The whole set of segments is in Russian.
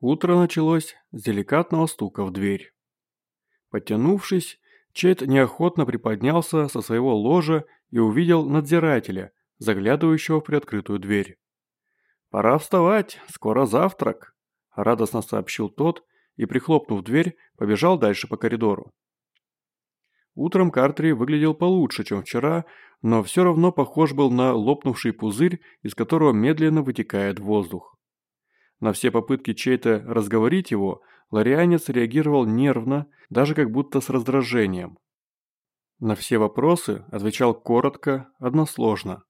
Утро началось с деликатного стука в дверь. Подтянувшись, Чет неохотно приподнялся со своего ложа и увидел надзирателя, заглядывающего в приоткрытую дверь. «Пора вставать, скоро завтрак», – радостно сообщил тот и, прихлопнув дверь, побежал дальше по коридору. Утром Картри выглядел получше, чем вчера, но все равно похож был на лопнувший пузырь, из которого медленно вытекает воздух. На все попытки чей-то разговорить его, ларианец реагировал нервно, даже как будто с раздражением. На все вопросы отвечал коротко, односложно.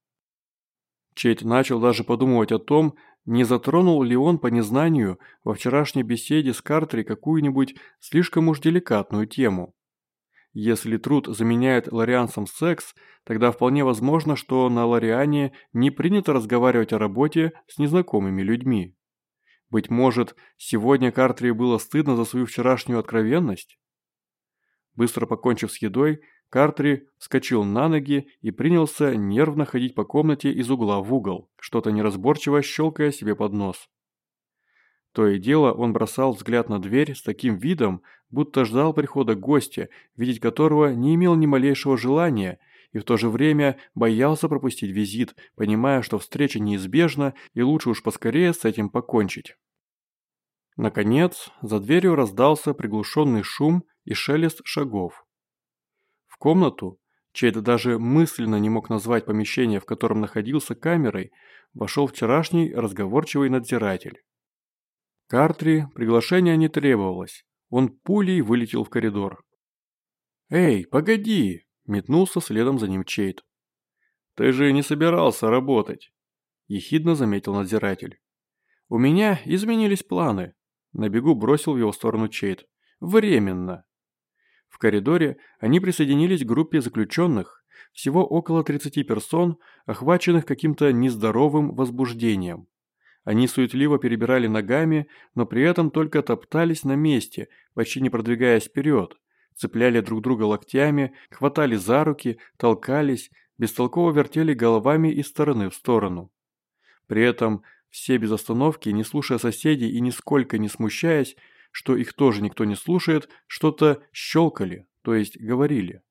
Чейт начал даже подумывать о том, не затронул ли он по незнанию во вчерашней беседе с Картри какую-нибудь слишком уж деликатную тему. Если труд заменяет ларианцам секс, тогда вполне возможно, что на Лариане не принято разговаривать о работе с незнакомыми людьми. Быть может, сегодня Картри было стыдно за свою вчерашнюю откровенность? Быстро покончив с едой, Картри вскочил на ноги и принялся нервно ходить по комнате из угла в угол, что-то неразборчиво щелкая себе под нос. То и дело он бросал взгляд на дверь с таким видом, будто ждал прихода гостя, видеть которого не имел ни малейшего желания, и в то же время боялся пропустить визит, понимая, что встреча неизбежна и лучше уж поскорее с этим покончить. Наконец, за дверью раздался приглушенный шум и шелест шагов. В комнату, чей-то даже мысленно не мог назвать помещение, в котором находился камерой, вошел вчерашний разговорчивый надзиратель. Картри приглашения не требовалось, он пулей вылетел в коридор. «Эй, погоди!» Метнулся следом за ним Чейт. «Ты же не собирался работать», – ехидно заметил надзиратель. «У меня изменились планы», – на бегу бросил в его сторону Чейт. «Временно». В коридоре они присоединились к группе заключенных, всего около 30 персон, охваченных каким-то нездоровым возбуждением. Они суетливо перебирали ногами, но при этом только топтались на месте, почти не продвигаясь вперед, цепляли друг друга локтями, хватали за руки, толкались, бестолково вертели головами из стороны в сторону. При этом все без остановки, не слушая соседей и нисколько не смущаясь, что их тоже никто не слушает, что-то щелкали, то есть говорили.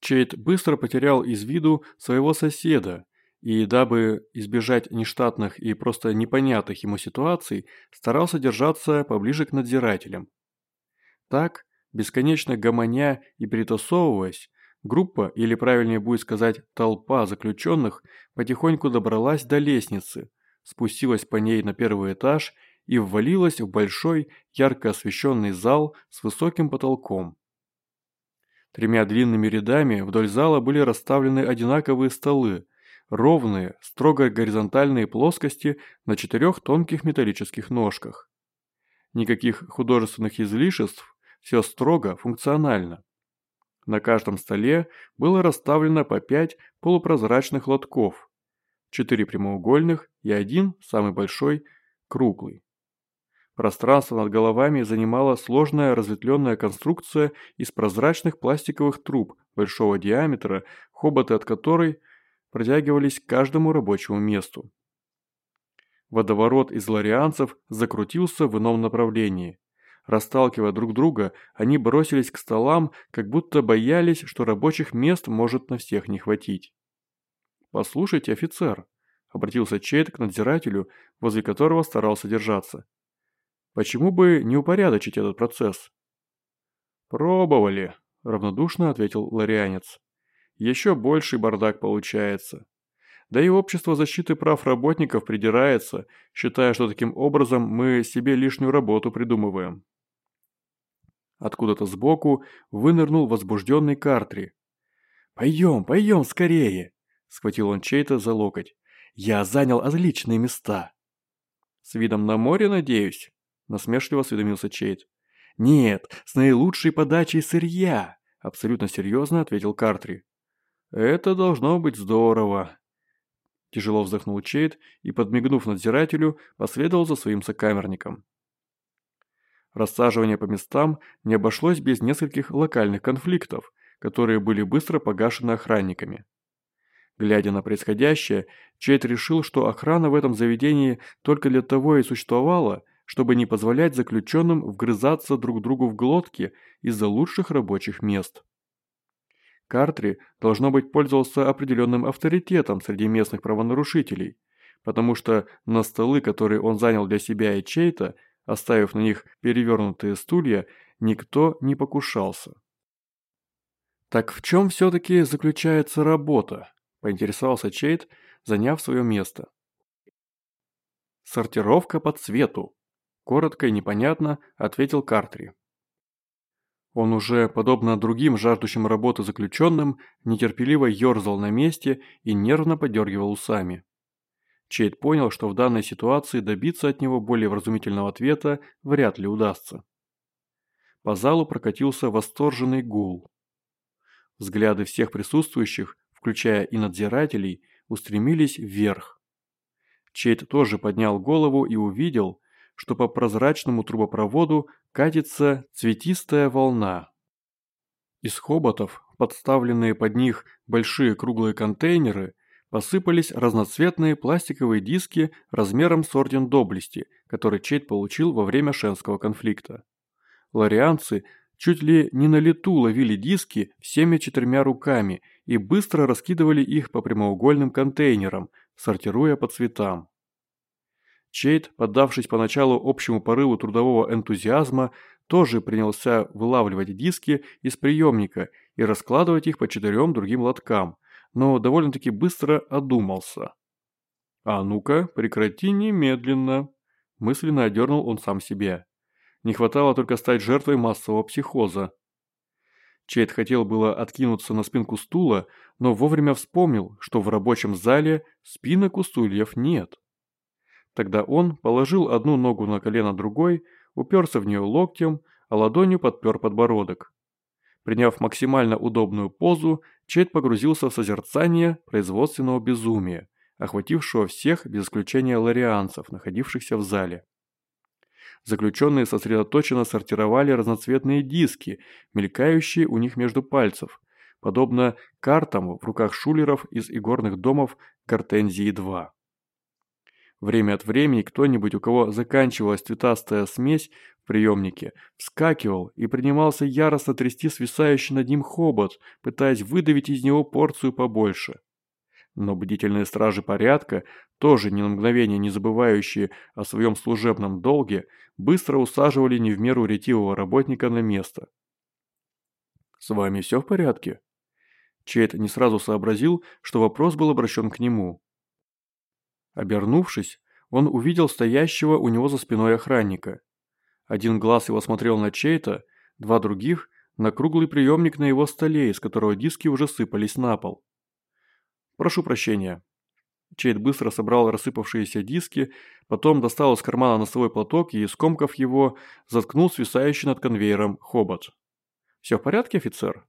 Чейт быстро потерял из виду своего соседа, и дабы избежать нештатных и просто непонятных ему ситуаций, старался держаться поближе к надзирателям. Так, Бесконечно гомоня и перетасовываясь, группа, или правильнее будет сказать толпа заключенных, потихоньку добралась до лестницы, спустилась по ней на первый этаж и ввалилась в большой, ярко освещенный зал с высоким потолком. Тремя длинными рядами вдоль зала были расставлены одинаковые столы, ровные, строго горизонтальные плоскости на четырех тонких металлических ножках. Никаких художественных излишеств все строго, функционально. На каждом столе было расставлено по пять полупрозрачных лотков, четыре прямоугольных и один, самый большой, круглый. Пространство над головами занимала сложная разветвленная конструкция из прозрачных пластиковых труб большого диаметра, хоботы от которой протягивались к каждому рабочему месту. Водоворот из ларианцев закрутился в ином направлении. Расталкивая друг друга, они бросились к столам, как будто боялись, что рабочих мест может на всех не хватить. «Послушайте, офицер», – обратился Чейд к надзирателю, возле которого старался держаться. «Почему бы не упорядочить этот процесс?» «Пробовали», – равнодушно ответил ларианец. «Еще больший бардак получается. Да и общество защиты прав работников придирается, считая, что таким образом мы себе лишнюю работу придумываем». Откуда-то сбоку вынырнул возбужденный Картри. «Пойдем, пойдем скорее!» – схватил он чей-то за локоть. «Я занял отличные места!» «С видом на море, надеюсь?» – насмешливо осведомился Чейт. «Нет, с наилучшей подачей сырья!» – абсолютно серьезно ответил Картри. «Это должно быть здорово!» Тяжело вздохнул Чейт и, подмигнув надзирателю, последовал за своим сокамерником. Рассаживание по местам не обошлось без нескольких локальных конфликтов, которые были быстро погашены охранниками. Глядя на происходящее, Чейт решил, что охрана в этом заведении только для того и существовала, чтобы не позволять заключенным вгрызаться друг другу в глотки из-за лучших рабочих мест. Картри, должно быть, пользовался определенным авторитетом среди местных правонарушителей, потому что на столы, которые он занял для себя и чей-то, оставив на них перевернутые стулья, никто не покушался. «Так в чем все-таки заключается работа?» – поинтересовался Чейт, заняв свое место. «Сортировка по цвету», – коротко и непонятно ответил Картри. Он уже, подобно другим жаждущим работы заключенным, нетерпеливо ерзал на месте и нервно подергивал усами. Чейд понял, что в данной ситуации добиться от него более вразумительного ответа вряд ли удастся. По залу прокатился восторженный гул. Взгляды всех присутствующих, включая и надзирателей, устремились вверх. Чейд тоже поднял голову и увидел, что по прозрачному трубопроводу катится цветистая волна. Из хоботов, подставленные под них большие круглые контейнеры, посыпались разноцветные пластиковые диски размером с орден доблести, который Чейд получил во время Шенского конфликта. Ларианцы чуть ли не на лету ловили диски всеми четырьмя руками и быстро раскидывали их по прямоугольным контейнерам, сортируя по цветам. Чейд, поддавшись поначалу общему порыву трудового энтузиазма, тоже принялся вылавливать диски из приемника и раскладывать их по четырем другим лоткам, но довольно-таки быстро одумался. «А ну-ка, прекрати немедленно!» – мысленно одернул он сам себе. Не хватало только стать жертвой массового психоза. Чейд хотел было откинуться на спинку стула, но вовремя вспомнил, что в рабочем зале спинок у стульев нет. Тогда он положил одну ногу на колено другой, уперся в нее локтем, а ладонью подпер подбородок. Приняв максимально удобную позу, Чейд погрузился в созерцание производственного безумия, охватившего всех без исключения ларианцев, находившихся в зале. Заключенные сосредоточенно сортировали разноцветные диски, мелькающие у них между пальцев, подобно картам в руках шулеров из игорных домов Гортензии-2. Время от времени кто-нибудь, у кого заканчивалась цветастая смесь в приемнике, вскакивал и принимался яростно трясти свисающий над ним хобот, пытаясь выдавить из него порцию побольше. Но бдительные стражи порядка, тоже ни на мгновение не забывающие о своем служебном долге, быстро усаживали не в меру ретивого работника на место. «С вами все в порядке?» Чейд не сразу сообразил, что вопрос был обращен к нему. Обернувшись, он увидел стоящего у него за спиной охранника. Один глаз его смотрел на чей-то, два других – на круглый приемник на его столе, из которого диски уже сыпались на пол. «Прошу прощения». Чейд быстро собрал рассыпавшиеся диски, потом достал из кармана носовой платок и, скомкав его, заткнул свисающий над конвейером хобот. «Все в порядке, офицер?»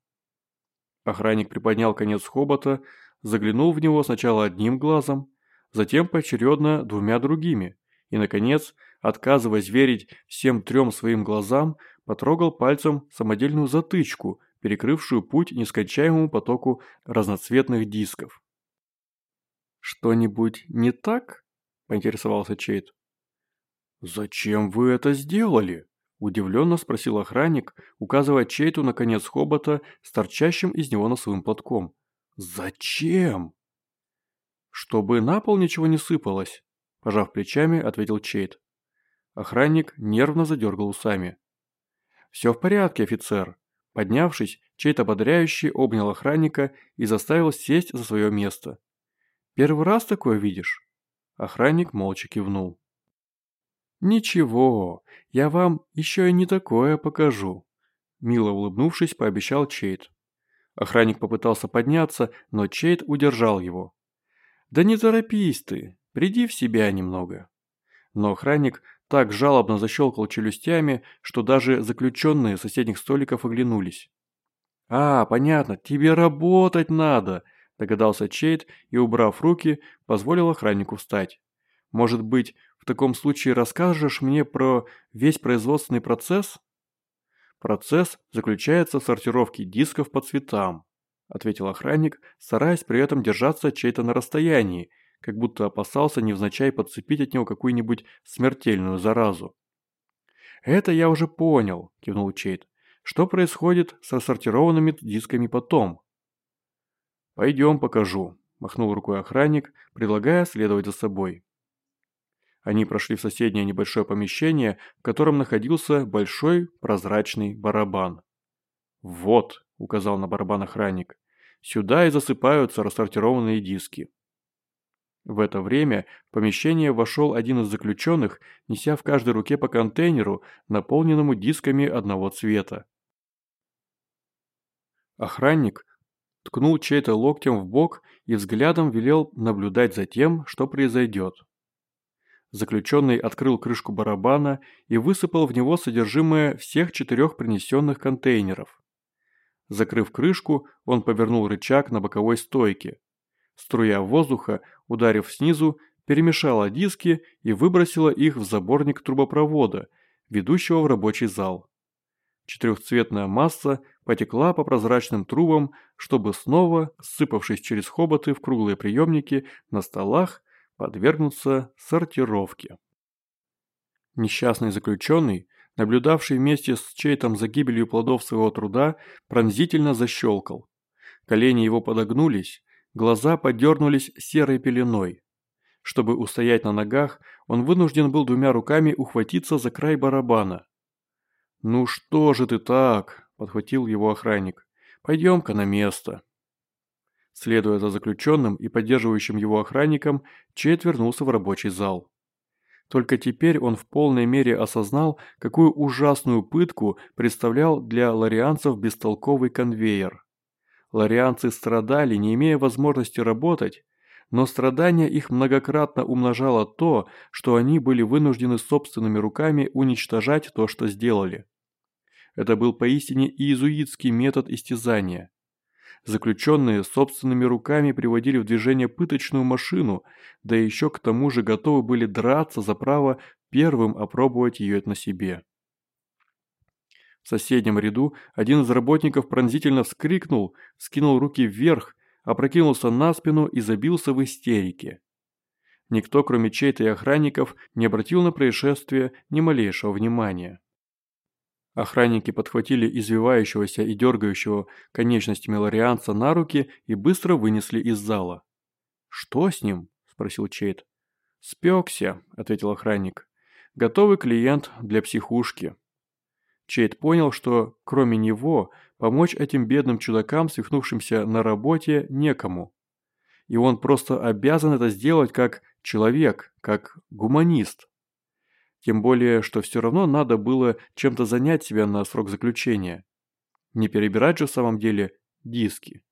Охранник приподнял конец хобота, заглянул в него сначала одним глазом, затем поочередно двумя другими, и, наконец, отказываясь верить всем трем своим глазам, потрогал пальцем самодельную затычку, перекрывшую путь нескончаемому потоку разноцветных дисков. «Что-нибудь не так?» – поинтересовался Чейд. «Зачем вы это сделали?» – удивленно спросил охранник, указывая Чейту на конец хобота с торчащим из него носовым платком. «Зачем?» «Чтобы на пол ничего не сыпалось», – пожав плечами, ответил Чейд. Охранник нервно задергал усами. «Все в порядке, офицер». Поднявшись, Чейд ободряющий обнял охранника и заставил сесть за свое место. «Первый раз такое видишь?» Охранник молча кивнул. «Ничего, я вам еще и не такое покажу», – мило улыбнувшись, пообещал Чейд. Охранник попытался подняться, но Чейд удержал его. «Да не торопись ты, приди в себя немного». Но охранник так жалобно защелкал челюстями, что даже заключенные соседних столиков оглянулись. «А, понятно, тебе работать надо», – догадался Чейд и, убрав руки, позволил охраннику встать. «Может быть, в таком случае расскажешь мне про весь производственный процесс?» «Процесс заключается в сортировке дисков по цветам», – ответил охранник, стараясь при этом держаться чей-то на расстоянии, как будто опасался невзначай подцепить от него какую-нибудь смертельную заразу. «Это я уже понял», – кивнул Чейт. «Что происходит с рассортированными дисками потом?» «Пойдем покажу», – махнул рукой охранник, предлагая следовать за собой. Они прошли в соседнее небольшое помещение, в котором находился большой прозрачный барабан. «Вот», – указал на барабан охранник, – «сюда и засыпаются рассортированные диски». В это время в помещение вошел один из заключенных, неся в каждой руке по контейнеру, наполненному дисками одного цвета. Охранник ткнул чей-то локтем в бок и взглядом велел наблюдать за тем, что произойдет. Заключенный открыл крышку барабана и высыпал в него содержимое всех четырех принесенных контейнеров. Закрыв крышку, он повернул рычаг на боковой стойке. Струя воздуха, ударив снизу, перемешала диски и выбросила их в заборник трубопровода, ведущего в рабочий зал. Четырехцветная масса потекла по прозрачным трубам, чтобы снова, сыпавшись через хоботы в круглые приемники на столах, подвергнуться сортировке. Несчастный заключенный, наблюдавший вместе с Чейтом за гибелью плодов своего труда, пронзительно защелкал. Колени его подогнулись, глаза подернулись серой пеленой. Чтобы устоять на ногах, он вынужден был двумя руками ухватиться за край барабана. «Ну что же ты так?» – подхватил его охранник. «Пойдем-ка на место». Следуя за заключенным и поддерживающим его охранником, Чейд вернулся в рабочий зал. Только теперь он в полной мере осознал, какую ужасную пытку представлял для ларианцев бестолковый конвейер. Ларианцы страдали, не имея возможности работать, но страдания их многократно умножало то, что они были вынуждены собственными руками уничтожать то, что сделали. Это был поистине иезуитский метод истязания. Заключенные собственными руками приводили в движение пыточную машину, да еще к тому же готовы были драться за право первым опробовать ее на себе. В соседнем ряду один из работников пронзительно вскрикнул, скинул руки вверх, опрокинулся на спину и забился в истерике. Никто, кроме чей-то и охранников, не обратил на происшествие ни малейшего внимания. Охранники подхватили извивающегося и дергающего конечностями ларианца на руки и быстро вынесли из зала. «Что с ним?» – спросил Чейт. «Спекся», – ответил охранник. «Готовый клиент для психушки». Чейт понял, что, кроме него, помочь этим бедным чудакам, свихнувшимся на работе, некому. И он просто обязан это сделать как человек, как гуманист. Тем более, что все равно надо было чем-то занять себя на срок заключения. Не перебирать же в самом деле диски.